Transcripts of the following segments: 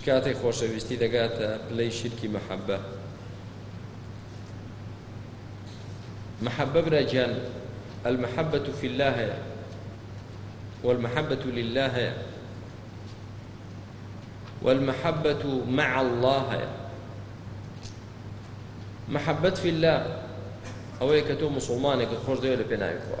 چ کاتێک خۆشەویستی دەگاتە پلەی شیرکی مەحەبە مەحەبە برا گیان المحبة في الله هەیە والمحبة لله هەیە والمحبة مع الله هەیە محبت في الله ئەوەیە کە تۆ مسلمانێکت خۆش دەوێت لە پێناوی خوا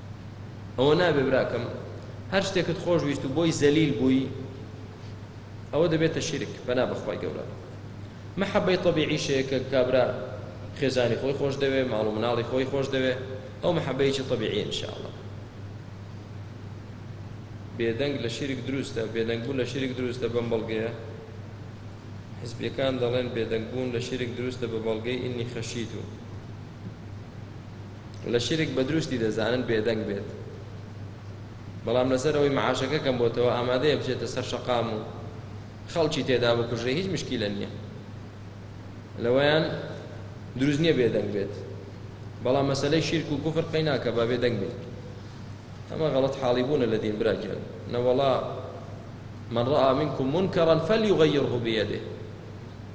ئەوە نابێ براکەم هەر شتێکت خۆش ویست و بۆی زەلیل بووی ئەوە دەبێتە شیرک پەنا بەخوای گەورە محەبەی طبیعی شەیەکە کابرا خێزانی خۆی خۆش دەوێ ماڵ و مناڵی خۆی خۆش دەوێ ئەو محەبەیەکی طبیعی انشاءاللە بێدەنگ لە شیرک دروستە بێدەنگ بوون لە شیرک دروستە بەم بەڵگەیە حزبەکان دەڵێن بێدەنگ بوون لە شیرک دروستە بە بەڵگەی ئینی خەشیت و لە شیرک بە دروستی دەزانن بێدەنگ بێت بەڵام لەسەر ئەوەی معاشەکە کەم بۆتەوە ئامادەیە بچێتە سەر شەقام و خەڵکی تێدا بکوژێ هیچ مشکیلە نییە لەوەیان دروست نییە بێدەنگ بێت بەڵام مەسلەی شیرک و کوفر قەی ناکە با بێدەنگ بێت ئەمە غەڵت حاڵی بوونە لە دین براگیان نەوەڵا من رأى منكم منكرا فليغيره بيده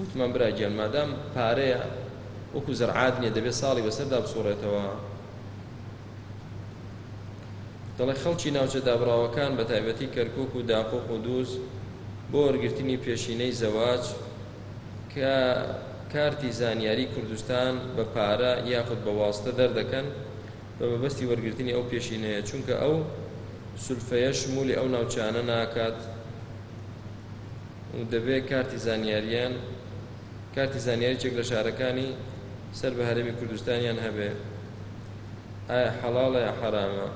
وتمان برا گیان مادام پارەیە وەکو زەرعات نیە دەبێت ساڵی بەسەردا بسوڕێتەوە دەڵێ خەڵکی ناوچە دابڕاوەکان بە تایبەتی کەرکک و داق و قودوز بۆ وەرگرتنی پێشینەی زەواج کە کارتی زانیاری کوردستان بە پارە یاخود بە واستە دەردەکەن بە مەبەستی وەرگرتنی ئەو پێشینەیە چونکە ئەو سولفەیە شمولی ئەو ناوچانە ناکات و دەبێت کارتی زانیاریان کارتی زانیاری چێک لە شارەکانی سەر بە هەرێمی کوردستانیان هەبێ ئایا حەڵاڵە یا حەرامە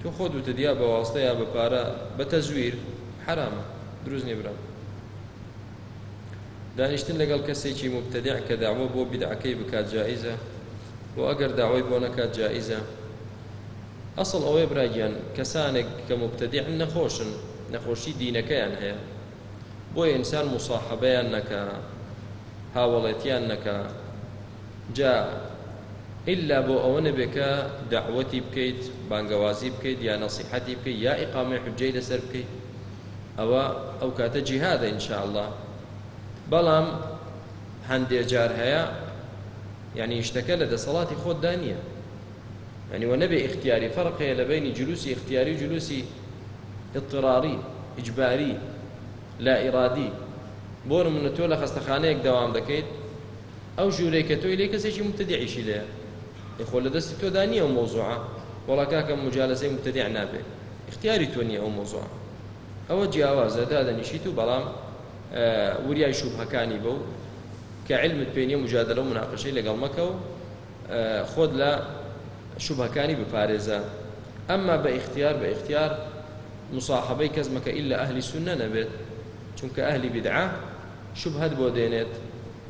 تۆ خۆت وتت یا بە واستە یا بە پارە بە تەزویر حەرامە دروست نیە برام دانیشتن لەگەڵ کەسێکی مبتدع کە داوە بۆ بیدعەکەی بکات جائیزە بۆ ئەگەر داوای بۆ نەکات جائیزە ئەسڵ ئەوەیە برا گیان کەسانێک کە موبتەدیعن نەخۆشن نەخۆشی دینەکەیان هەیە بۆیە ئینسان موساحەبەیان نەکا هاوەڵێتیان نەکا جا ئیلا بۆ ئەوە نەبێ کە دەعوەتی بکەیت بانگەوازی بکەیت یا نەسیحەتی بکەیت یا ئیقامەی حجەی لەسەر بکەیت ئەوە ئەو کاتە جیهادە ئینشاءاللە بەڵام هەندێ جار هەیە یعنی شتەکە لە دەسەڵاتی خۆتدا نییە یانی وە نەبێ ئیختیاری فەرق هەیە لە بەینی جلوسی ئیختیاری و جلوسی ئیتڕاڕی ئیجباری لا ئیرادی بۆ نمونە تۆ لە خەستەخانەیەک دەوام دەکەیت ئەو ژوورەی کە تۆی لێ کەسێکی مبتدعیشی لێ یخۆ لە دەستی تۆدا نییە ئەو مەوزوعە وەڵا کاکە مجالەسەی مبتدع نابێ اختیاری تۆ نییە ئەو مەوزوعە ئەوە جیاوازە دادەنیشیت و بەڵام وریای شوبهەکانی بە و کە علمت پێ نییە مجادلە و مناقەشەی لەگەڵ مەکە و خۆت لە شوبهەکانی بپارێزە ئەمما بە ئیختیار بە ئیختیار مصاحبەی کەس مەکە ئیلا ئەهلی سوننە نەبێت چونکە ئەهلی بدعە شوبهەت بۆ دێنێت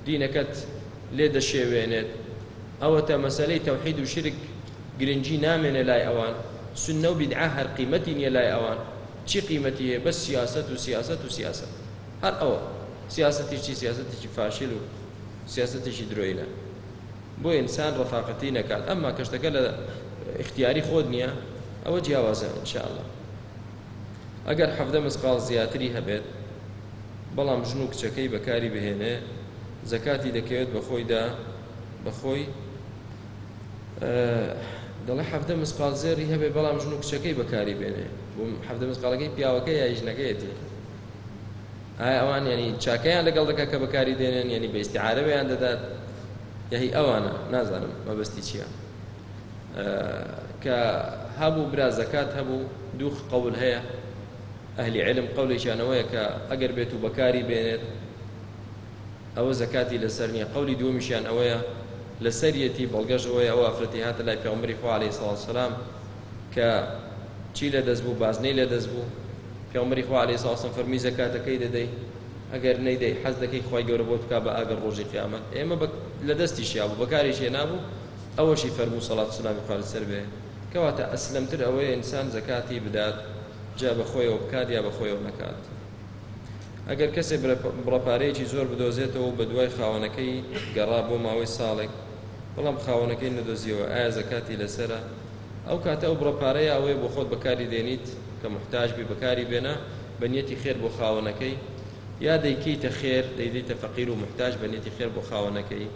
دینەکەت لێ دەشێوێنێت ئەوەتە مەسەلەی تەوحید و شرک گرنگی نامێنێ لای ئەوان سنە و بدعە هەر قیمەتی نییە لای ئەوان چی قیمەتی هەیە بەس سیاسەت و سیاسەت و سیاسەت هەر ئەوە سیاسەتی چی سیاسەتێکی فاشل و سیاسەتێکی درۆینە بۆ انسان رفاقتی نەکات اما کەشتەکە لە اختیاری خۆت نیە ئەوە جیاوازە ان شاء الله ئەگەر حەڤدە مسقاڵ زیاتری هەبێت بەڵام ژن و کچەکەی بەکاری بهێنێ زەکاتی دەکەوێت بەخۆیدا بەخۆی دەڵێ حەفدە مسقال زێری هەبێ بەڵام ژن و کچەکەی بەکاری بێنێ بۆ حەفدە مسقالەکەی پیاوەکە یایژنەکەیەتی ئایا ئەوان یانی چاکەیان لەگەڵ دەکات کە بەکاری دێنێن یانی بە ئیستعارە وێیان دەدات یا هی ئەوانە نازانم مەبەستی چییە کە هەبوو برا زەکات هەبوو دوو قەول هەیە ئەهلی علم قەولێکیانەوەیە کە ئەگەر بێت و بەکاری بێنێت ئەوە زەکاتی لەسەر نییە قەولی دووەمیشیان ئەوەیە لەسەریەتی بەڵگەش ئەوەیە ئەو ئافرەتی هاتە لای پێغمبەری خوا عەلەیهی سڵاو سەلام کە چی لەدەست بوو بازنەی لەدەست بوو پێغمبەری خوا علیه الصلاة والسلام فەرمی زەکاتەکەی دەدەی ئەگەر نەیدەی حەز دەکەی خوای گەورە بۆت بکا بە ئاگر ڕۆژی قیامەت ئێمە بە لەدەستیش یابوو بەکاریش هێنابوو ئەوەشی فەرموو سەڵات سلامی خوارد سەر بێ کەواتە ئەسلمتر ئەوەیە ئینسان زەکاتی بدات جا بە خۆیەوە بکات یا بە خۆیەوە نەکات ئەگەر کەسێ بڕەپارەیەکی زۆر بدۆزێتەوە و بە دوای خاوەنەکەی گەڕا بۆ ماوەی ساڵێک بەڵام خاوەنەکەی نەدۆزیەوە ئایا زەکاتی لەسرە ئەو کاتە ئەو بڕە پارەیە ئەوەیە بۆ خۆت بەکاری دێنیت کە موحتاج بی بەکاری بێنە بە نیەتی خێر بۆ خاوەنەکەی یا دەیکەیتە خێر دەیدەیتە فەقیر و موحتاج بە نیەتی خێر بۆ خاوەنەکەی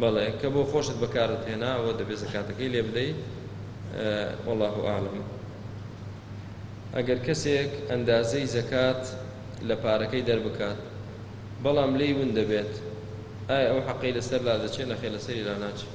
بەڵێ کە بۆ خۆشت بەکارت هێنا ئەوە دەبێ زەکاتەکەی لێ بدەی واللە اعلم ئەگەر کەسێک ئەندازەی زەکات لە پارەکەی دەربکات بەڵام لێی ون دەبێت ئایا ئەو حەقەی لەسەر لادەچێت نەخێر لەسەری لاناچێت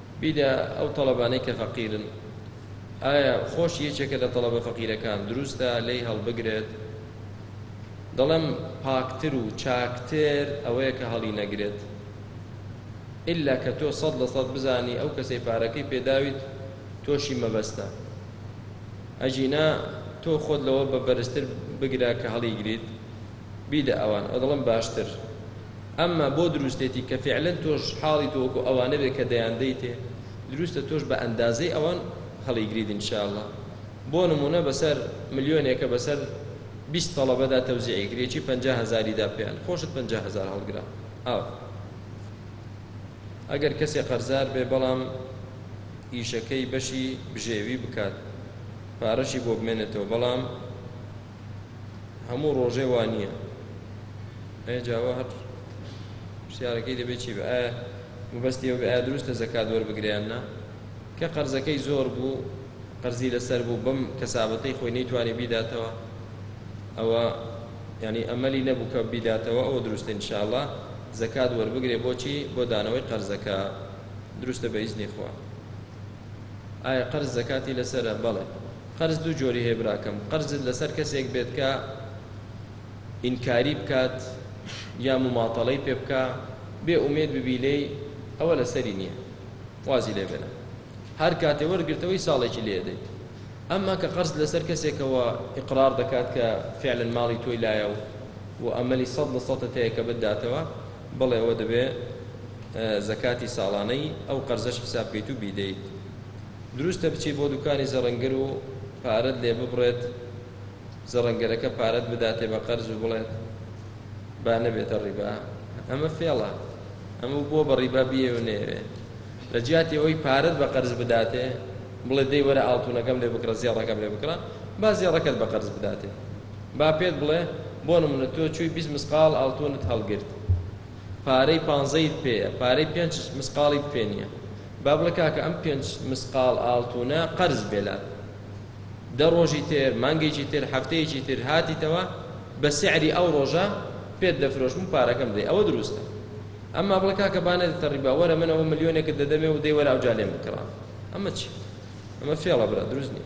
بیدە ئەو تەڵەبانەی کە فەقیرن ئایا خۆش یەکێکە لە تەڵەبە فەقیرەکان دروستە لێی هەڵبگرێت دەڵێم پاکتر و چاکتر ئەوەیە کە هەڵی نەگرێت ئللا کە تۆ سەد لە سەد بزانی ئەو کەسەی پارەکەی پێداویت تۆشی مەبەستە ئەجینا تۆ خۆت لەوە بە بەرزتر بگرە کە هەڵیگریت بیدە ئەوان ئەدڵم باشتر ئەمما بۆ دروستێتی کە فعلەن تۆش حاڵی تۆ وەکو ئەوانە بێ کە دەیان دەیتێ دروستە تۆش بە ئەندازەی ئەوان هەڵیگریت ان شاء اللە بۆ نموونە بەسەر ملیۆنێکە بەسەر بیست تەڵەبەدا تەوزیعی کرێ چی پەنجا هەزاری دا پێیان خۆشت پەنجا هەزار هەڵگرە ئاو ئەگەر کەسێ قەرزار بێ بەڵام ئیشەکەی بەشی بژێوی بکات پارەشی بۆ بمێنێتەوە بەڵام هەموو ڕۆژێ وا نییە ئەی جاوە هەر پرسیارەکەی دەبێت چی بە ئایا مبەستی ئەو بە ئایا دروستە زەکات وەربگریان نا کە قەرزەکەی زۆر بوو قەرزی لەسەر بوو بەم کەسابەتەی خۆی نەیتوانی بیداتەوە ئەوە یعنی ئەمەلی نەبوو کە بیداتەوە ئەوە دروستە انشاءله زەکات وەربگرێ بۆچی بۆ دانەوەی قەرزەکە دروستە بە ئیزنی خوا ئایا قەرز زەکاتی لەسرە بەڵێ قەرز دوو جۆری هەیە براکەم قەرزت لەسەر کەسێک بێت کە ئینکاری بکات یا موماتەڵەی پێ بکا بێ ئومێد ببی لێی ئەوە لەسەری نییە وازی لێ بێنە هەر کاتێ وەرگرتەوەی ساڵێکی لێ دەیت ئەمما کە قەرز لەسەر کەسێکەوە ئیقرار دەکات کە فعلا ماڵی تۆی لایە و و ئەمەلی سەد لە سەد هەیە کە بتداتەوە بەڵێ ئەوە دەبێ زەکاتی ساڵانەی ئەو قەرزەش حیساب کەیت و بیدەیت دروستە بچی بۆ دوکانی زەڕەنگەر و پارەت لێ ببڕێت زەڕەنگەرەکە پارەت بداتێ بە قەرز و بڵێت با نەبێتە ڕیبا ئەمە فێڵە ئەمە بۆ بە ڕیبا بیێ و نێوێ لە جیاتی ئەوەی پارەت بە قەرز بداتێ بڵێ دەی وەرە ئاڵتونەکەم لێ بکڕە زێڕەکەم لێ بکڕە با زێڕەکەت بە قەرز بداتێ با پێت بڵێ بۆ نمونە تۆ چوی بیست مسقاڵ ئاڵتونت هەڵگرت پارەی پانزەیت پێیە پارەی پێنج مسقاڵیت پێ نیە با بڵێ کاکە ئەم پێنج مسقاڵ ئاڵتونە قەرز بێ لات دە ڕۆژی تر مانگێکی تر هەفتەیەکی تر هاتیتەوە بە سعری ئەو ڕۆژە پێت دەفرۆشم و پارەکەم بدەی ئەوە دروستە ئەمما بڵێ کاکە با نەدەتە ڕیبا وەرە من ئەوە ملیۆنێکت دەدەمێ و دەی وەرە ئەوجا لێم بکڕە ئەمە چیە ئەمە فێڵە برا دروست نیە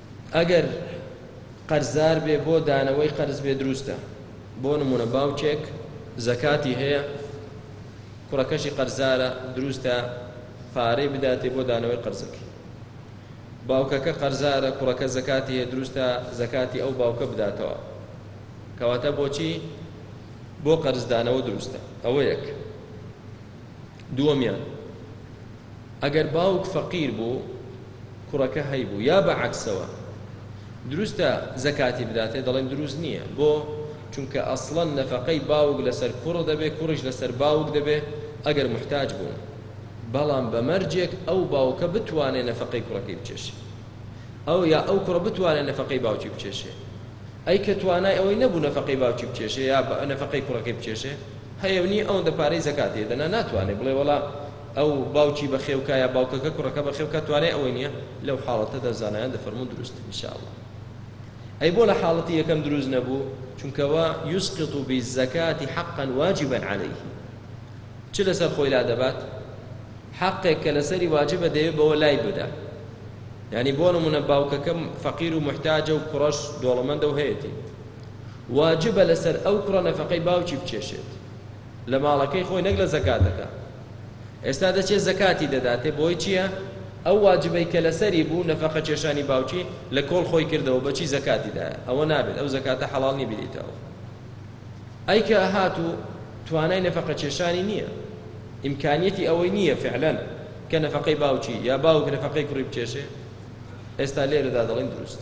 ئەگەر قەرزار بێ بۆ دانەوەی قەرز بێ دروستە بۆ نمونە باوکێک زەکاتی هەیە کوڕەکەشی قەرزارە دروستە پارەی بداتێ بۆ دانەوەی قەرزەکەی باوکەکە قەرزارە کوڕەکە زەکاتی هەیە دروستە زەکاتی ئەو باوکە بداتەوە کەواتە بۆچی بۆ قەرزدانەوە دروستە ئەوە یەک دووەمیان، ئەگەر باوک فەقیر بوو کوڕەکە هەیبوو یا بە عەکسەوە دروستە زەکاتی بداتێ؟ دەڵێن دروست نییە، بۆ؟ چونکە ئەسڵەن نەفەقەی باوک لەسەر کوڕ دەبێ، کوڕیش لەسەر باوک دەبێ ئەگەر موحتاج بوون، بەڵام بە مەرجێک ئەو باوکە بتوانێ نەفەقەی کوڕەکەی بچێشێ ئەو یا ئەو کوڕە بتوانێ نەفەقەی باوکی بچێشێ، ئەی کە توانای ئەوەی نەبوو نەفەقەی باوکی بچێشێ یا نەفەقەی کوڕەکەی بچێشێ؟ هەیە و نییە ئەوەندە پارەی زەکات هەیە دەنا ناتوانێ بڵێ وەڵا ئەو باوکی بەخێو کا یا باوکەکە کوڕەکە بەخێو کا توانای ئەوەی نییە لەو حاڵەتەدا زانایان دەفەرموون دروستە ان شاء اللە ئەی بۆ لە حاڵەتی یەکەم دروست نەبوو چونکە وا یسقط بالزکاة حقا واجبا عليه چ لەسەر خۆی لا دەبات حەقێک کە لەسەری واجبە دەیە بەوە لای بدا یعنی بۆ نمونە باوکەکەم فەقیر و محتاجە و کوڕەش دۆڵەمەندە و هەیەتی واجبە لەسەر ئەو کوڕە نەفەقەی باوکی بکێشێت لە ماڵەکەی خۆی نەک لە زەکاتەکە ئێستا دەچێت زەکاتی دەداتێ بۆی چییە ئەو واجبەی کە لەسەری بوو نەفەقە کێشانی باوکی لە کۆڵ خۆی کردەوە بەچی زەکاتیدا ئەوە نابێت ئەو زەکاتە حەڵال نی بدەیتەوە ئەیکە هاتوو توانای نەفەقە کێشانی نییە ئیمکانیەتی ئەوەی نییە فعلەن کە نەفەقەی باوکی یا باوک نەفەقەی کوڕی بکێشێ ئێستا لێرەدا دەڵێن دروست